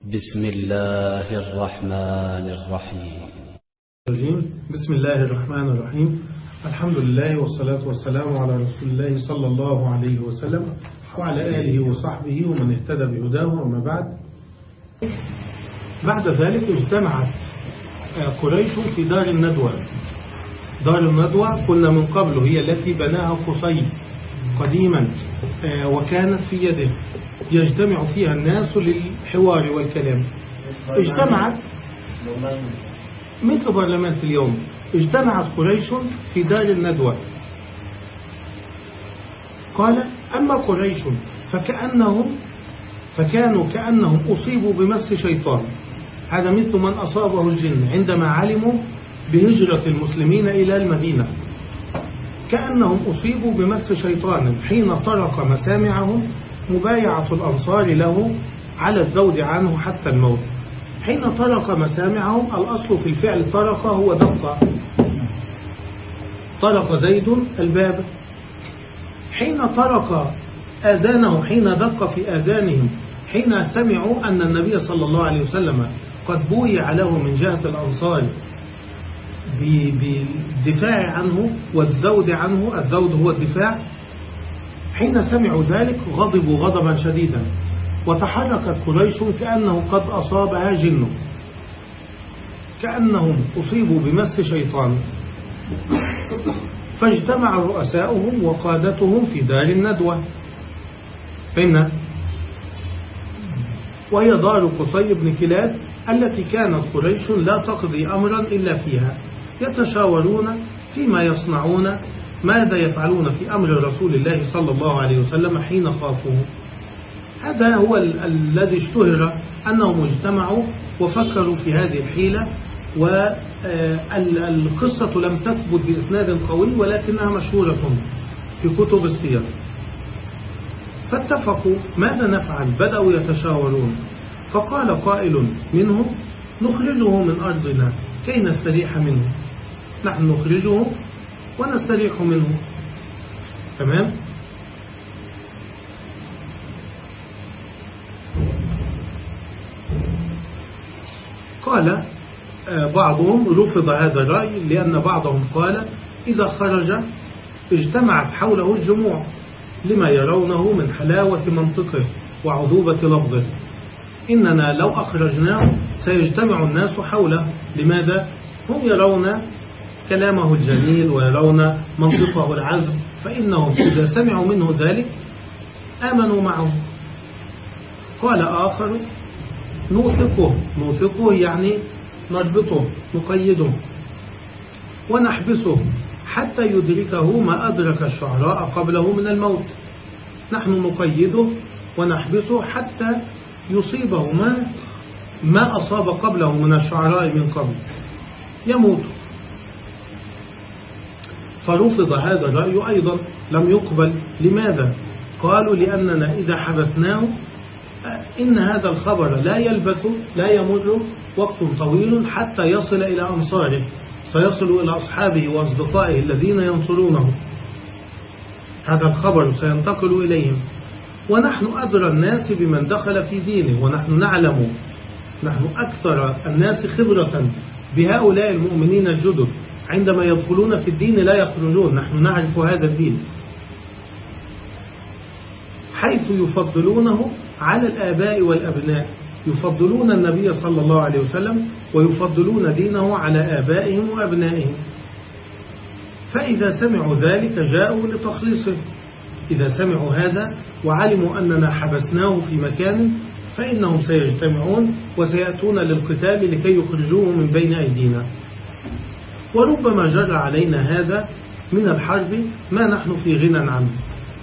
بسم الله الرحمن الرحيم. بسم الله الرحمن الرحيم. الحمد لله والصلاة والسلام على رسول الله صلى الله عليه وسلم وعلى آله وصحبه ومن اهتدى بهداه أما بعد. بعد ذلك اجتمعت قريش في دار الندوة. دار الندوة قلنا من قبل هي التي بناها قصي قديما. وكانت في يده. يجتمع فيها الناس للحوار والكلام. اجتمعت مثل برلمان اليوم. اجتمعت قريش في دار الندوة. قال أما قريش فكأنهم فكانوا كأنهم أصيبوا بمس شيطان. هذا مثل من أصابه الجن عندما علموا بهجرة المسلمين إلى المدينة. كأنهم أصيبوا بمس شيطان حين طرق مسامعهم مبايعة الأنصار له على الزود عنه حتى الموت. حين طرق مسامعهم الأصل في الفعل طرق هو دق طرق زيد الباب. حين طرق آذانه حين دق في آذانهم حين سمعوا أن النبي صلى الله عليه وسلم قد بويع له من جهة الأنصار بالدفاع عنه والزود عنه الزود هو الدفاع. حين سمعوا ذلك غضبوا غضبا شديدا. وتحركت قريش كأنه قد أصابها جن. كأنهم أصيبوا بمس شيطان. فاجتمع رؤساؤهم وقادتهم في دار الندوة. فإن وهي دار قصي بن كلاب التي كانت قريش لا تقضي أمرا إلا فيها. يتشاورون فيما يصنعون ماذا يفعلون في أمر رسول الله صلى الله عليه وسلم حين خافوه؟ هذا هو الذي اشتهر أنهم اجتمعوا وفكروا في هذه الحيلة والقصة لم تثبت بإسناد قوي ولكنها مشهورة في كتب السير. فاتفقوا ماذا نفعل؟ بدأوا يتشاورون. فقال قائل منهم نخرجه من أرضنا كي نستريح منه. نحن نخرجه ونستريح منه. تمام؟ قال بعضهم رفض هذا الرأي لأن بعضهم قال إذا خرج اجتمعت حوله الجموع لما يرونه من حلاوة منطقه وعذوبة لفظه. إننا لو أخرجناه سيجتمع الناس حوله. لماذا؟ هم يرون كلامه الجميل ويرون منطقه العذب فإنهم إذا سمعوا منه ذلك آمنوا معه. قال آخر نوثقه. نوثقه يعني نربطه نقيده. ونحبسه حتى يدركه ما أدرك الشعراء قبله من الموت. نحن نقيده ونحبسه حتى يصيبه ما ما أصاب قبله من الشعراء من قبل. يموت. فرفض هذا الرأي أيضا لم يقبل. لماذا؟ قالوا لأننا إذا حبسناه إن هذا الخبر لا يلبث لا يمر وقت طويل حتى يصل إلى أنصاره. سيصل إلى أصحابه وأصدقائه الذين ينصرونه. هذا الخبر سينتقل إليهم. ونحن أدرى الناس بمن دخل في دينه ونحن نعلم. نحن أكثر الناس خبرة بهؤلاء المؤمنين الجدد. عندما يدخلون في الدين لا يخرجون. نحن نعرف هذا الدين. حيث يفضلونه على الآباء والأبناء. يفضلون النبي صلى الله عليه وسلم ويفضلون دينه على آبائهم وأبنائهم. فإذا سمعوا ذلك جاءوا لتخليصه. إذا سمعوا هذا وعلموا أننا حبسناه في مكان فإنهم سيجتمعون وسيأتون للقتال لكي يخرجوه من بين أيدينا. وربما جرى علينا هذا من الحرب ما نحن في غنى عنه.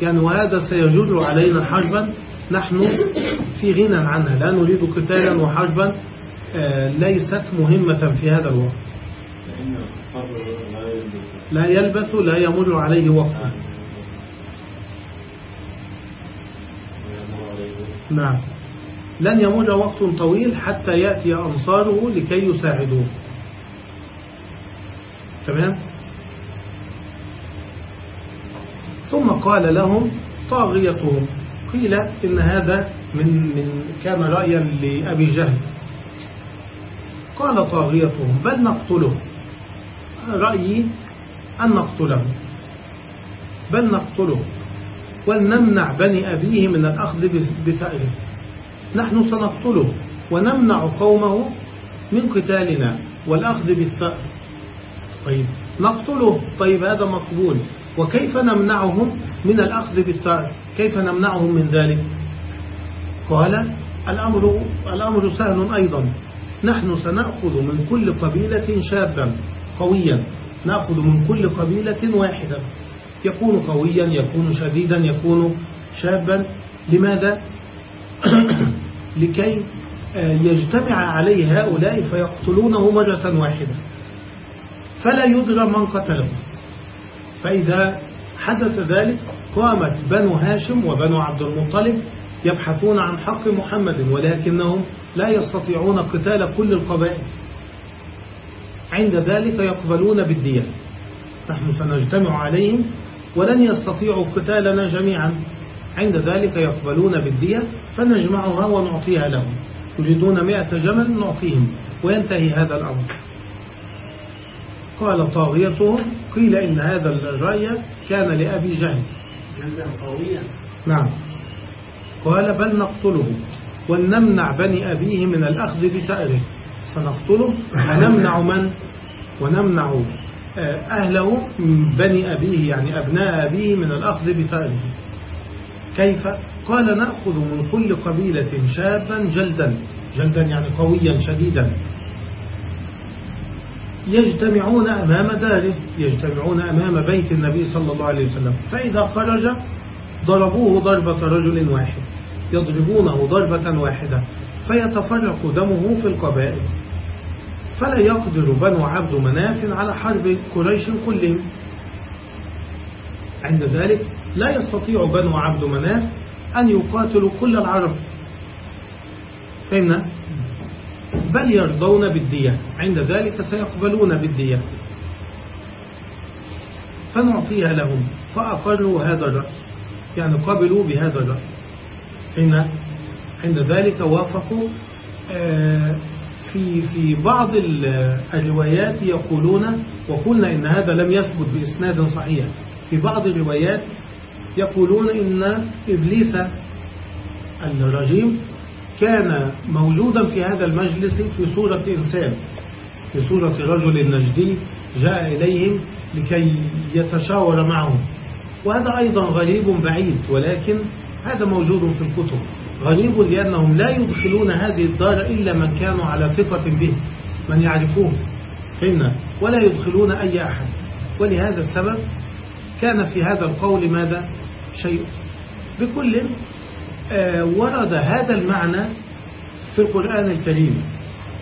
يعني وهذا سيجر علينا حربا نحن في غنى عنها لا نريد قتالا وحربا ليست مهمة في هذا الوقت. لا يلبث لا يمر عليه وقت. نعم. لن يمر وقت طويل حتى يأتي أنصاره لكي يساعدوه. تمام؟ ثم قال لهم طاغيتهم. قيل إن هذا من, من كان رأيا لأبي جهل. قال طاغيتهم بل نقتله. رأيي أن نقتله. بل نقتله. ولنمنع بني أبيه من الأخذ بثأره نحن سنقتله ونمنع قومه من قتالنا والأخذ بالثأر طيب نقتله. طيب هذا مقبول. وكيف نمنعهم من الأخذ بالثأر كيف نمنعهم من ذلك؟ قال الأمر, الأمر سهل أيضا. نحن سنأخذ من كل قبيلة شابا قويا. نأخذ من كل قبيلة واحدة يكون قويا يكون شديدا يكون شابا. لماذا؟ لكي آه، يجتمع عليه هؤلاء فيقتلونه مرة واحدة. فلا يدرى من قتله. فإذا حدث ذلك قامت بنو هاشم وبنو عبد المطلب يبحثون عن حق محمد ولكنهم لا يستطيعون قتال كل القبائل. عند ذلك يقبلون بالدية نحن سنجتمع عليهم ولن يستطيعوا قتالنا جميعا. عند ذلك يقبلون بالدية فنجمعها ونعطيها لهم. يريدون مئة جمل نعطيهم. وينتهي هذا الأمر. قال طاغيتهم قيل إن هذا الرأي كان لأبي جهل. نعم. قال بل نقتله ولنمنع بني أبيه من الأخذ بثأره سنقتله ونمنع من؟ ونمنع آه، أهله من بني أبيه يعني أبناء أبيه من الأخذ بثأره كيف؟ قال نأخذ من كل قبيلة شابا جلدا. جلدا يعني قويا شديدا. يجتمعون أمام داره يجتمعون أمام بيت النبي صلى الله عليه وسلم. فإذا خرج ضربوه ضربة رجل واحد يضربونه ضربة واحدة فيتفرق دمه في القبائل. فلا يقدر بنو عبد مناف على حرب قريش كلهم. عند ذلك لا يستطيع بنو عبد مناف أن يقاتلوا كل العرب. فهمنا بل يرضون بالدية. عند ذلك سيقبلون بالدية. فنعطيها لهم. فأقروا هذا الرأي. يعني قبلوا بهذا الرأي. هنا عند ذلك وافقوا آه، في في بعض الروايات يقولون وقلنا إن هذا لم يثبت بإسناد صحيح. في بعض الروايات يقولون إن إبليس الرجيم كان موجودا في هذا المجلس في صورة إنسان في صورة رجل نجدي جاء إليهم لكي يتشاور معهم. وهذا أيضا غريب بعيد ولكن هذا موجود في الكتب. غريب لأنهم لا يدخلون هذه الدار إلا من كانوا على ثقة به من يعرفوه. فهمنا ولا يدخلون أي أحد. ولهذا السبب كان في هذا القول ماذا؟ شيء. بكل ورد هذا المعنى في القرآن الكريم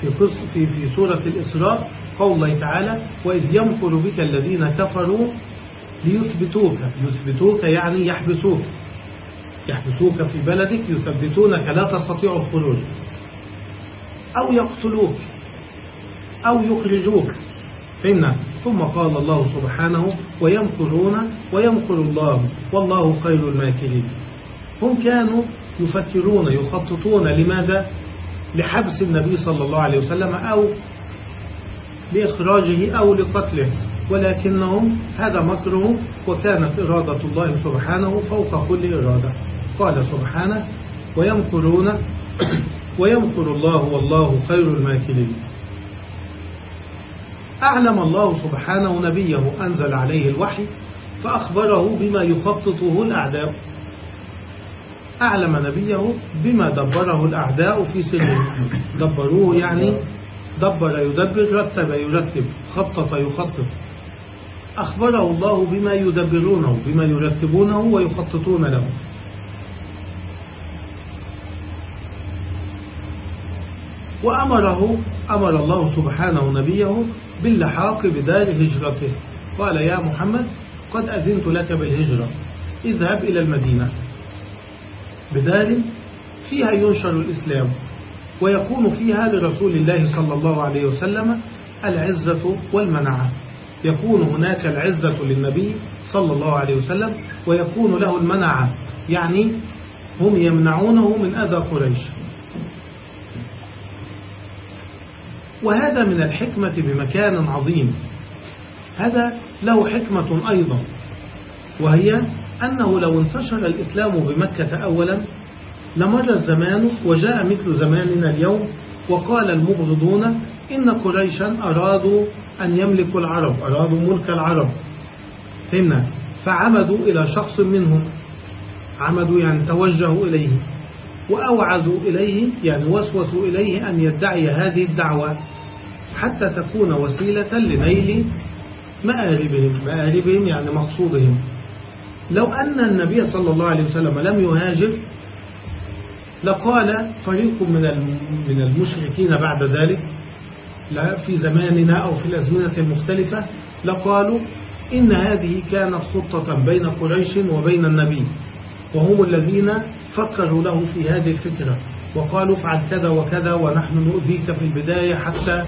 في في في سورة الإسراء قول الله تعالى وإذ يمكر بك الذين كفروا ليثبتوك. يثبتوك يعني يحبسوك. يحبسوك في بلدك يثبتونك لا تستطيع الخروج. أو يقتلوك. أو يخرجوك. فهمنا؟ ثم قال الله سبحانه ويمكرون ويمكر الله والله خير الماكرين. هم كانوا يفكرون يخططون لماذا؟ لحبس النبي صلى الله عليه وسلم أو لإخراجه أو لقتله. ولكنهم هذا مكره وكانت إرادة الله سبحانه فوق كل إرادة. قال سبحانه ويمكرون ويمكر الله والله خير الماكرين. أعلم الله سبحانه نبيه أنزل عليه الوحي فأخبره بما يخططه الأعداء. أعلم نبيه بما دبره الأعداء في سره. دبروه يعني دبر يدبر رتب يرتب خطط يخطط. أخبره الله بما يدبرونه بما يرتبونه ويخططون له. وأمره أمر الله سبحانه نبيه باللحاق بدار هجرته. قال يا محمد قد أذنت لك بالهجرة. اذهب إلى المدينة. بدار فيها ينشر الإسلام ويكون فيها لرسول الله صلى الله عليه وسلم العزة والمنعة. يكون هناك العزة للنبي صلى الله عليه وسلم ويكون له المنعة يعني هم يمنعونه من أذى قريش. وهذا من الحكمة بمكان عظيم. هذا له حكمة أيضا وهي أنه لو انتشر الإسلام بمكة أولا لمر الزمان وجاء مثل زماننا اليوم وقال المبغضون إن قريشا أرادوا أن يملكوا العرب أرادوا ملك العرب. فهمنا؟ فعمدوا إلى شخص منهم. عمدوا يعني توجهوا إليه. وأوعدوا إليه يعني وسوسوا إليه أن يدعي هذه الدعوة حتى تكون وسيلة لنيل مآربهم مآربهم يعني مقصودهم. لو أن النبي صلى الله عليه وسلم لم يهاجر لقال فريق من من المشركين بعد ذلك لا في زماننا أو في الأزمنة المختلفة لقالوا إن هذه كانت خطة بين قريش وبين النبي وهم الذين فكروا له في هذه الفكرة وقالوا افعل كذا وكذا ونحن نؤذيك في البداية حتى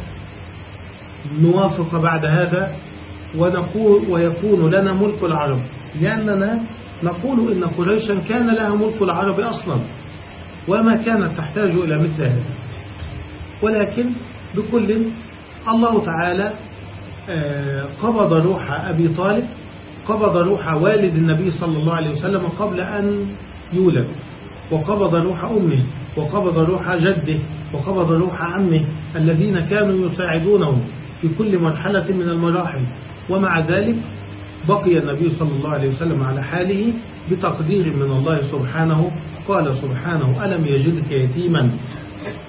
نوافق بعد هذا. ونقول ويكون لنا ملك العرب. لأننا نقول إن قريشا كان لها ملك العرب أصلا وما كانت تحتاج إلى مثل هذا. ولكن بكل الله تعالى آه، قبض روح أبي طالب قبض روح والد النبي صلى الله عليه وسلم قبل أن يولد وقبض روح أمه وقبض روح جده وقبض روح عمه الذين كانوا يساعدونه في كل مرحلة من المراحل. ومع ذلك بقي النبي صلى الله عليه وسلم على حاله بتقدير من الله سبحانه. قال سبحانه ألم يجدك يتيما؟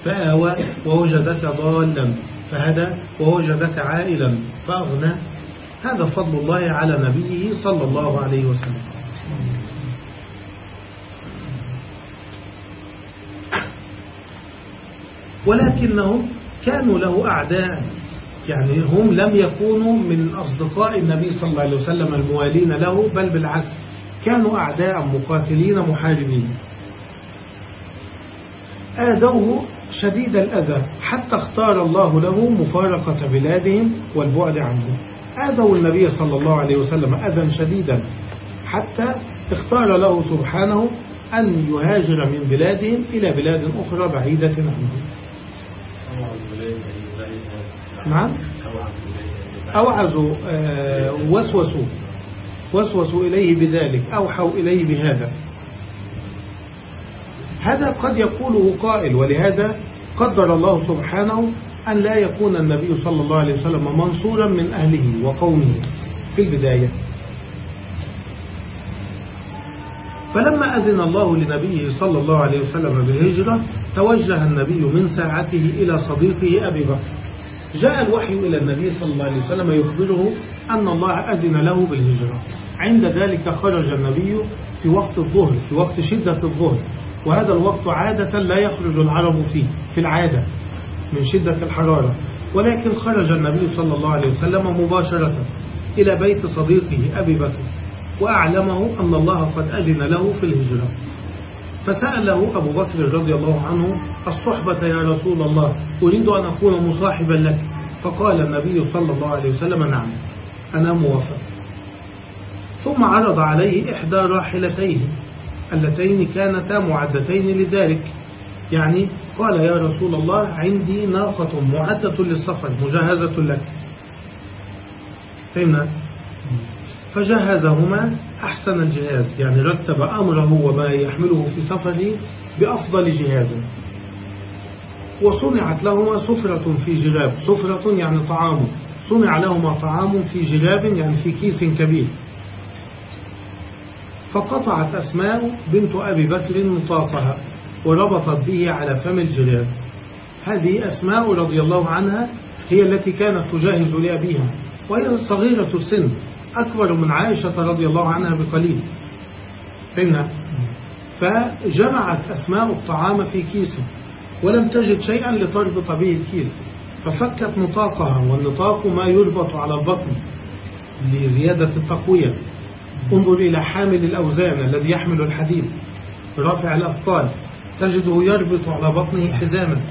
فآوى ووجدك ضالا فهدى ووجدك عائلا فأغنى. هذا فضل الله على نبيه صلى الله عليه وسلم. ولكنهم كانوا له أعداء. يعني هم لم يكونوا من أصدقاء النبي صلى الله عليه وسلم الموالين له بل بالعكس كانوا أعداء مقاتلين محاربين. آذوه شديد الأذى حتى اختار الله له مفارقة بلادهم والبعد عنهم. آذوا النبي صلى الله عليه وسلم أذى شديدا حتى اختار له سبحانه أن يهاجر من بلادهم إلى بلاد أخرى بعيدة عنهم. نعم. أوعزوا آه، وسوسوا وسوسوا إليه بذلك أوحوا إليه بهذا. هذا قد يقوله قائل ولهذا قدر الله سبحانه أن لا يكون النبي صلى الله عليه وسلم منصورا من أهله وقومه في البداية. فلما أذن الله لنبيه صلى الله عليه وسلم بالهجرة توجه النبي من ساعته إلى صديقه أبي بكر. جاء الوحي إلى النبي صلى الله عليه وسلم يخبره أن الله أذن له بالهجرة. عند ذلك خرج النبي في وقت الظهر في وقت شدة الظهر. وهذا الوقت عادة لا يخرج العرب فيه في العادة من شدة الحرارة. ولكن خرج النبي صلى الله عليه وسلم مباشرة إلى بيت صديقه أبي بكر وأعلمه أن الله قد أذن له في الهجرة. فسأله أبو بكر رضي الله عنه الصحبة يا رسول الله أريد أن أكون مصاحبا لك؟ فقال النبي صلى الله عليه وسلم نعم أنا موافق. ثم عرض عليه إحدى راحلتيه اللتين كانتا معدتين لذلك. يعني قال يا رسول الله عندي ناقة معدة للسفر مجهزة لك. فهمنا؟ فجهزهما أحسن الجهاز يعني رتب أمره وما يحمله في سفره بأفضل جهاز. وصنعت لهما سفرة في جلاب سفرة يعني طعام صنع لهما طعام في جلاب يعني في كيس كبير. فقطعت أسماء بنت أبي بكر نطاقها وربطت به على فم الجلاب. هذه أسماء رضي الله عنها هي التي كانت تجاهز لأبيها وهي صغيرة السن. أكبر من عائشة رضي الله عنها بقليل. فهمنا فجمعت أسماء الطعام في كيس ولم تجد شيئا لتربط به الكيس ففكت نطاقها والنطاق ما يربط على البطن لزيادة التقوية. انظر إلى حامل الأوزان الذي يحمل الحديد. رافع الأثقال تجده يربط على بطنه حزاما.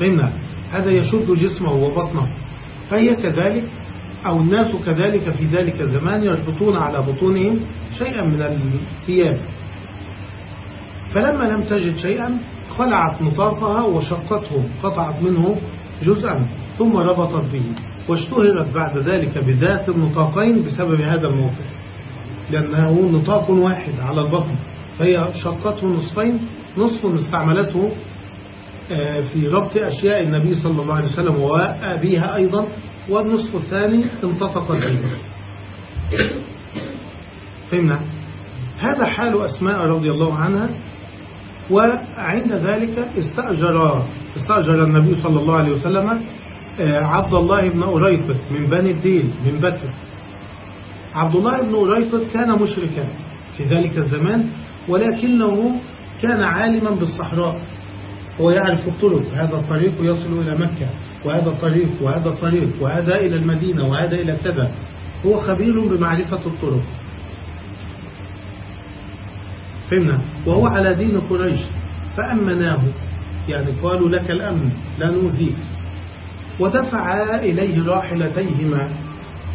فهمنا هذا يشد جسمه وبطنه. فهي كذلك أو الناس كذلك في ذلك الزمان يربطون على بطونهم شيئا من الثياب. فلما لم تجد شيئا خلعت نطاقها وشقته قطعت منه جزءا ثم ربطت به واشتهرت بعد ذلك بذات النطاقين بسبب هذا الموقف. لأنه نطاق واحد على البطن فهي شقته نصفين نصف استعملته آه، في ربط أشياء النبي صلى الله عليه وسلم وأبيها أيضا. والنصف الثاني انتفق به فهمنا؟ هذا حال أسماء رضي الله عنها وعند ذلك استأجر استأجر النبي صلى الله عليه وسلم آه، عبد الله بن أريقط من بني الدين من بكر عبد الله بن أريقط كان مشركا في ذلك الزمان ولكنه كان عالما بالصحراء هو يعرف الطرق. هذا الطريق يصل إلى مكة. وهذا الطريق وهذا الطريق وهذا إلى المدينة وهذا إلى كذا. هو خبير بمعرفة الطرق. فهمنا؟ وهو على دين قريش. فأمناه. يعني قالوا لك الأمن لا نؤذيك. ودفع إليه راحلتيهما.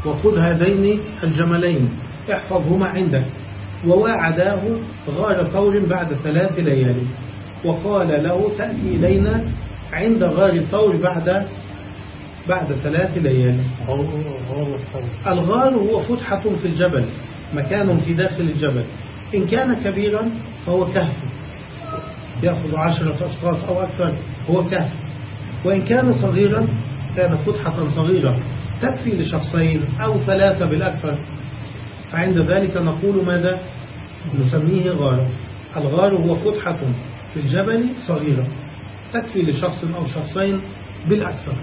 وخذ هذين الجملين. احفظهما عندك. وواعداه غار ثور بعد ثلاث ليالي. وقال له تأتي إلينا عند غار ثور بعد بعد ثلاث ليالي الغار هو فتحة في الجبل مكان في داخل الجبل. إن كان كبيرا فهو كهف. يأخذ عشرة أشخاص أو أكثر هو كهف. وإن كان صغيرا كان فتحة صغيرة تكفي لشخصين أو ثلاثة بالأكثر. فعند ذلك نقول ماذا؟ نسميه غار. الغار هو فتحة في الجبل صغيرة. تكفي لشخص أو شخصين بالأكثر.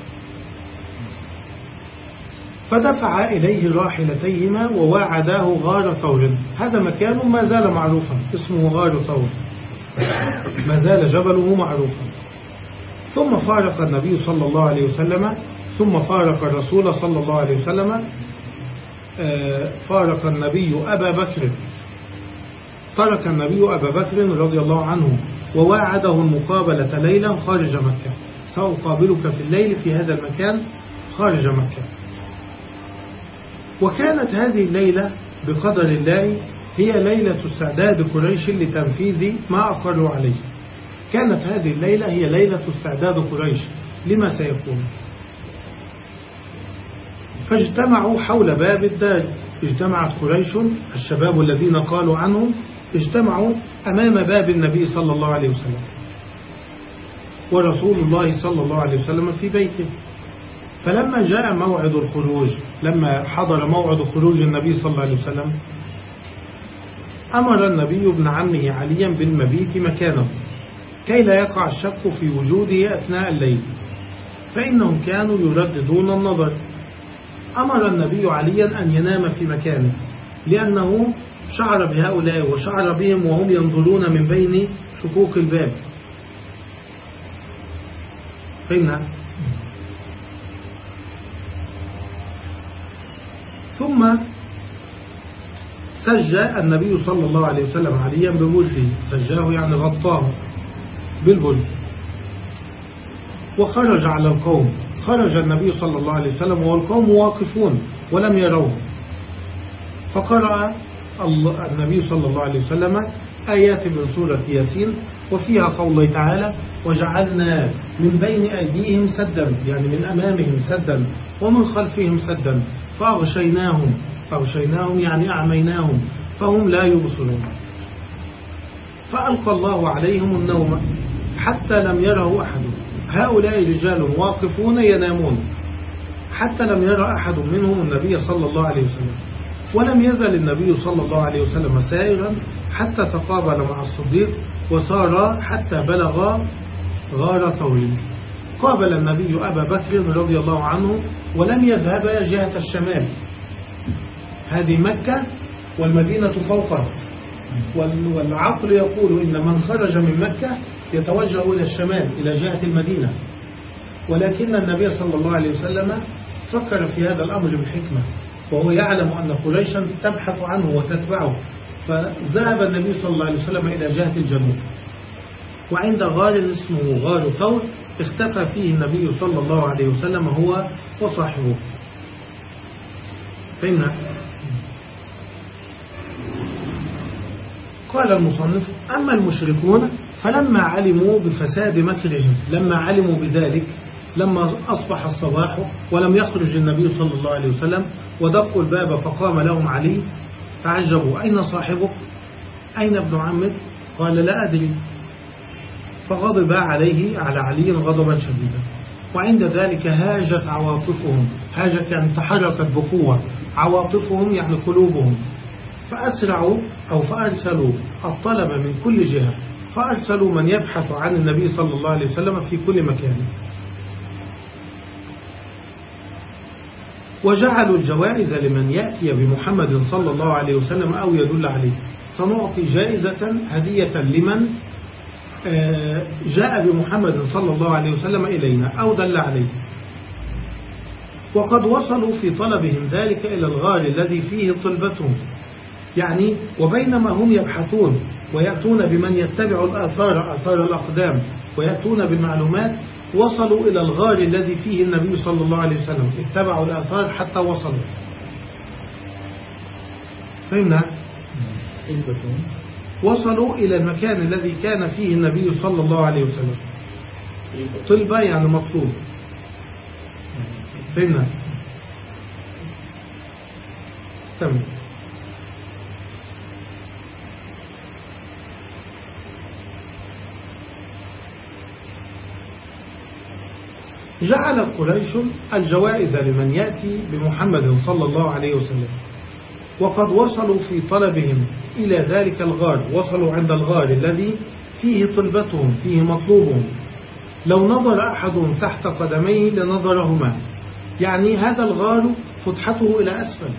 فدفع إليه راحلتيهما وواعداه غار ثور. هذا مكان ما زال معروفا اسمه غار ثور. ما زال جبله معروفا. ثم فارق النبي صلى الله عليه وسلم ثم فارق الرسول صلى الله عليه وسلم آه، فارق النبي أبا بكر. ترك النبي أبا بكر رضي الله عنه. وواعده المقابلة ليلا خارج مكة. سأقابلك في الليل في هذا المكان خارج مكة. وكانت هذه الليلة بقدر الله هي ليلة استعداد قريش لتنفيذ ما أقروا عليه. كانت هذه الليلة هي ليلة استعداد قريش. لما سيكون فاجتمعوا حول باب الدار اجتمعت قريش الشباب الذين قالوا عنهم اجتمعوا أمام باب النبي صلى الله عليه وسلم ورسول الله صلى الله عليه وسلم في بيته. فلما جاء موعد الخروج لما حضر موعد خروج النبي صلى الله عليه وسلم أمر النبي ابن عمه عليا بالمبيت مكانه كي لا يقع الشك في وجوده أثناء الليل فإنهم كانوا يرددون النظر. أمر النبي عليا أن ينام في مكانه لأنه شعر بهؤلاء وشعر بهم وهم ينظرون من بين شكوك الباب. فهمنا ثم سجى النبي صلى الله عليه وسلم عليا ببلده سجاه يعني غطاه بالبلد وخرج على القوم. خرج النبي صلى الله عليه وسلم والقوم واقفون ولم يروه. فقرأ النبي صلى الله عليه وسلم آيات من سورة ياسين وفيها قوله تعالى وجعلنا من بين أيديهم سدا يعني من أمامهم سدا ومن خلفهم سدا فأغشيناهم فأغشيناهم يعني أعميناهم فهم لا يبصرون. فألقى الله عليهم النوم حتى لم يره أحد. هؤلاء رجال واقفون ينامون. حتى لم يرى أحد منهم النبي صلى الله عليه وسلم. ولم يزل النبي صلى الله عليه وسلم سائرا حتى تقابل مع الصديق وصار حتى بلغ غار ثور قابل النبي أبا بكر رضي الله عنه ولم يذهب جهة الشمال. هذه مكة والمدينة فوقها. والعقل يقول إن من خرج من مكة يتوجه إلى الشمال إلى جهة المدينة. ولكن النبي صلى الله عليه وسلم فكر في هذا الأمر بحكمة وهو يعلم أن قريشا تبحث عنه وتتبعه. فذهب النبي صلى الله عليه وسلم إلى جهة الجنوب. وعند غار اسمه غار ثور اختفى فيه النبي صلى الله عليه وسلم هو وصاحبه. فهمنا قال المصنف أما المشركون فلما علموا بفساد مكرهم لما علموا بذلك لما أصبح الصباح ولم يخرج النبي صلى الله عليه وسلم ودقوا الباب فقام لهم علي تعجبوا أين صاحبك؟ أين ابن عمك؟ قال لا أدري. فغضب عليه على علي غضبا شديدا. وعند ذلك هاجت عواطفهم هاجت يعني تحركت بقوة. عواطفهم يعني قلوبهم. فأسرعوا أو فأرسلوا الطلب من كل جهة. فأرسلوا من يبحث عن النبي صلى الله عليه وسلم في كل مكان. وجعلوا الجوائز لمن يأتي بمحمد صلى الله عليه وسلم أو يدل عليه. سنعطي جائزة هدية لمن آه، جاء بمحمد صلى الله عليه وسلم إلينا أو دل عليه. وقد وصلوا في طلبهم ذلك إلى الغار الذي فيه طلبتهم. يعني وبينما هم يبحثون ويأتون بمن يتبع الآثار آثار الأقدام ويأتون بالمعلومات وصلوا إلى الغار الذي فيه النبي صلى الله عليه وسلم. اتبعوا الآثار حتى وصلوا. فهمنا؟ وصلوا إلى المكان الذي كان فيه النبي صلى الله عليه وسلم. طلبة يعني مطلوب. فهمنا؟ تمام. جعلت قريش الجوائز لمن يأتي بمحمد صلى الله عليه وسلم. وقد وصلوا في طلبهم إلى ذلك الغار وصلوا عند الغار الذي فيه طلبتهم فيه مطلوبهم. لو نظر أحد تحت قدميه لنظرهما. يعني هذا الغار فتحته إلى أسفل.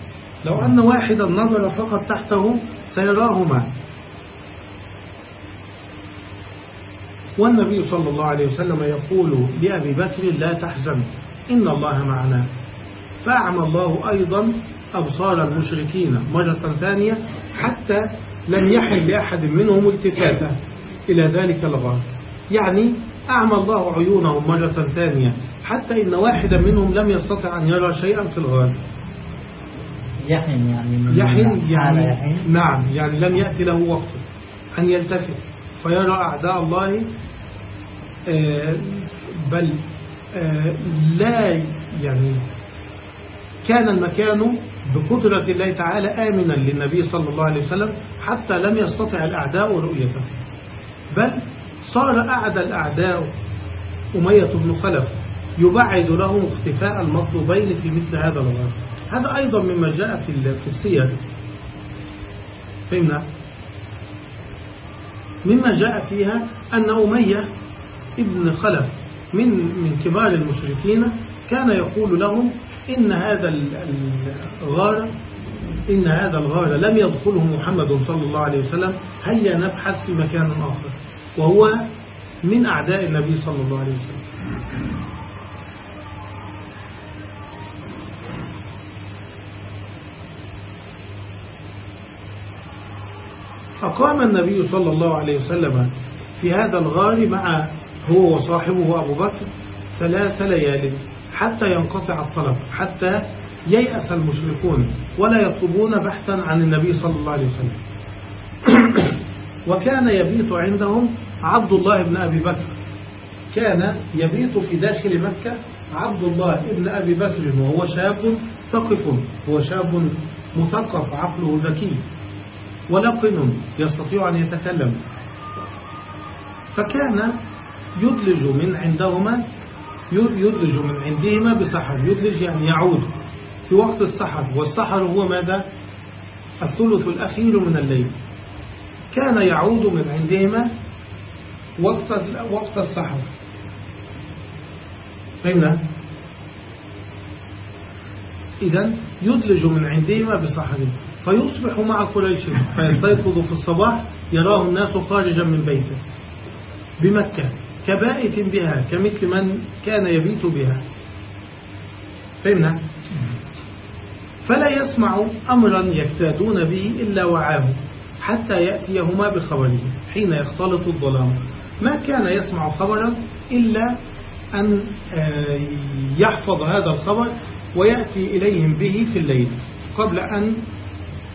لو أن واحدا نظر فقط تحته سيراهما. والنبي صلى الله عليه وسلم يقول لأبي بكر لا تحزن إن الله معنا. فأعمى الله أيضا أبصار المشركين مرة ثانية حتى لم يحل لأحد منهم التفاتة. إلى ذلك الغار يعني أعمى الله عيونهم مرة ثانية حتى إن واحدا منهم لم يستطع أن يرى شيئا في الغار يحن يعني يحن يعني يحن؟ نعم يعني لم يأتي له وقت أن يلتفت فيرى أعداء الله بل آه، لا يعني كان المكان بقدرة الله تعالى آمنا للنبي صلى الله عليه وسلم حتى لم يستطع الأعداء رؤيته. بل صار أعدى الأعداء أمية بن خلف يبعد لهم اختفاء المطلوبين في مثل هذا الغار هذا أيضا مما جاء في السير. فهمنا؟ مما جاء فيها أن أمية ابن خلف من من كبار المشركين كان يقول لهم إن هذا الغار إن هذا الغار لم يدخله محمد صلى الله عليه وسلم هيا نبحث في مكان آخر؟ وهو من أعداء النبي صلى الله عليه وسلم. أقام النبي صلى الله عليه وسلم في هذا الغار مع هو وصاحبه أبو بكر ثلاث ليال حتى ينقطع الطلب حتى ييأس المشركون ولا يطلبون بحثا عن النبي صلى الله عليه وسلم. وكان يبيت عندهم عبد الله بن أبي بكر. كان يبيت في داخل مكة عبد الله بن أبي بكر وهو شاب ثقف هو شاب مثقف عقله ذكي ولقن يستطيع أن يتكلم. فكان يدلج من عندهما يدلج من عندهما بسحر يدلج يعني يعود في وقت السحر والسحر هو ماذا؟ الثلث الأخير من الليل. كان يعود من عندهما وقت وقت السحر فهمنا؟ إذا يدلج من عندهما بسحر فيصبح مع قريش فيستيقظ في الصباح يراه الناس خارجا من بيته. بمكة. كبائت بها كمثل من كان يبيت بها. فهمنا؟ فلا يسمع أمرا يكتادون به إلا وعاه حتى يأتيهما بخبره حين يختلط الظلام. ما كان يسمع خبرا إلا أن آه، يحفظ هذا الخبر ويأتي إليهم به في الليل قبل أن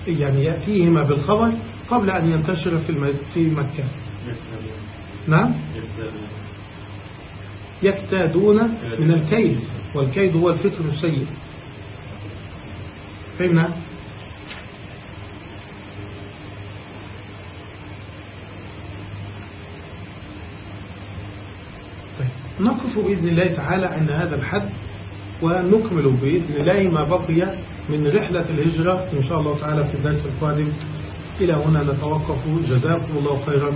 يعني يأتيهما بالخبر قبل أن ينتشر في مكة. نعم. يكتادون من الكيد والكيد هو الفكر السيء. فهمنا؟ طيب. نقف بإذن الله تعالى عند هذا الحد ونكمل بإذن الله ما بقي من رحلة الهجرة إن شاء الله تعالى في الدرس القادم. إلى هنا نتوقف. جزاكم الله خيرا.